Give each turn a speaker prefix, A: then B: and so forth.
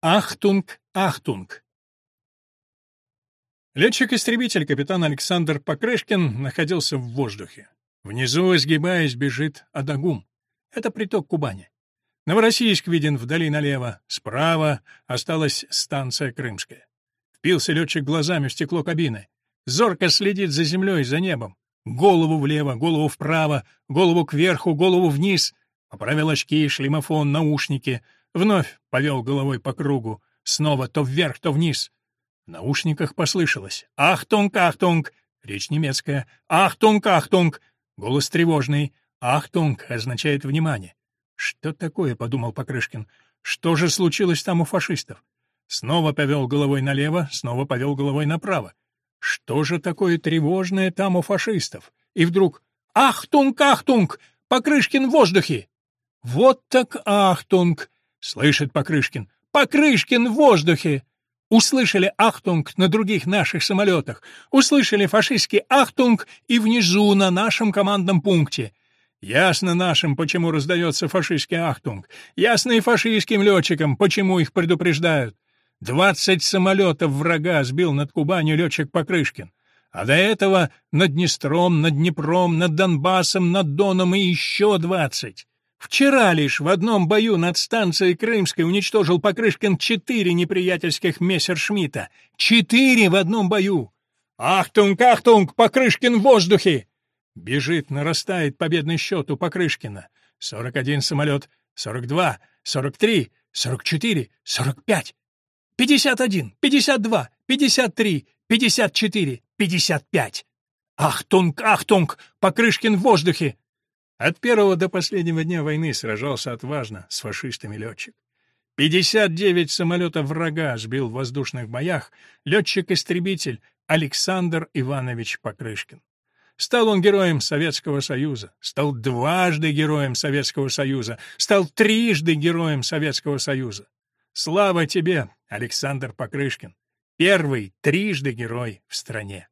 A: Achtung, Achtung. Летчик-истребитель капитан Александр Покрышкин находился в воздухе. Внизу, изгибаясь, бежит Адагум. Это приток Кубани. Новороссийск виден вдали налево, справа осталась станция Крымская. Впился летчик глазами в стекло кабины. Зорко следит за землей, за небом. Голову влево, голову вправо, голову кверху, голову вниз. Поправил очки, шлемофон, наушники. Вновь повел головой по кругу. Снова то вверх, то вниз. В наушниках послышалось «Achtung, Achtung!» Речь немецкая. «Achtung, Achtung!» Голос тревожный. «Achtung» означает «внимание». «Что такое?» — подумал Покрышкин. «Что же случилось там у фашистов?» Снова повел головой налево, снова повел головой направо. Что же такое тревожное там у фашистов? И вдруг «Ахтунг, ахтунг! Покрышкин в воздухе!» «Вот так Achtung!» — слышит Покрышкин. «Покрышкин в воздухе!» Услышали «Achtung» на других наших самолетах, услышали фашистский «Achtung» и внизу на нашем командном пункте. Ясно нашим, почему раздается фашистский «Achtung», ясно и фашистским летчикам, почему их предупреждают. Двадцать самолетов врага сбил над Кубанью летчик Покрышкин. А до этого над Днестром, над Днепром, над Донбассом, над Доном и еще двадцать. Вчера лишь в одном бою над станцией Крымской уничтожил Покрышкин четыре неприятельских мессершмитта. Четыре в одном бою! «Ахтунг, ахтунг! Покрышкин в воздухе!» Бежит, нарастает победный счет у Покрышкина. Сорок один самолет, сорок два, сорок три, сорок четыре, сорок пять. Пятьдесят один, пятьдесят два, пятьдесят три, пятьдесят четыре, пятьдесят пять. Ахтунг, ахтунг! Покрышкин в воздухе! От первого до последнего дня войны сражался отважно с фашистами летчик. 59 самолетов врага сбил в воздушных боях летчик-истребитель Александр Иванович Покрышкин. Стал он героем Советского Союза, стал дважды героем Советского Союза, стал трижды героем Советского Союза. Слава тебе, Александр Покрышкин, первый трижды герой в стране.